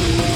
you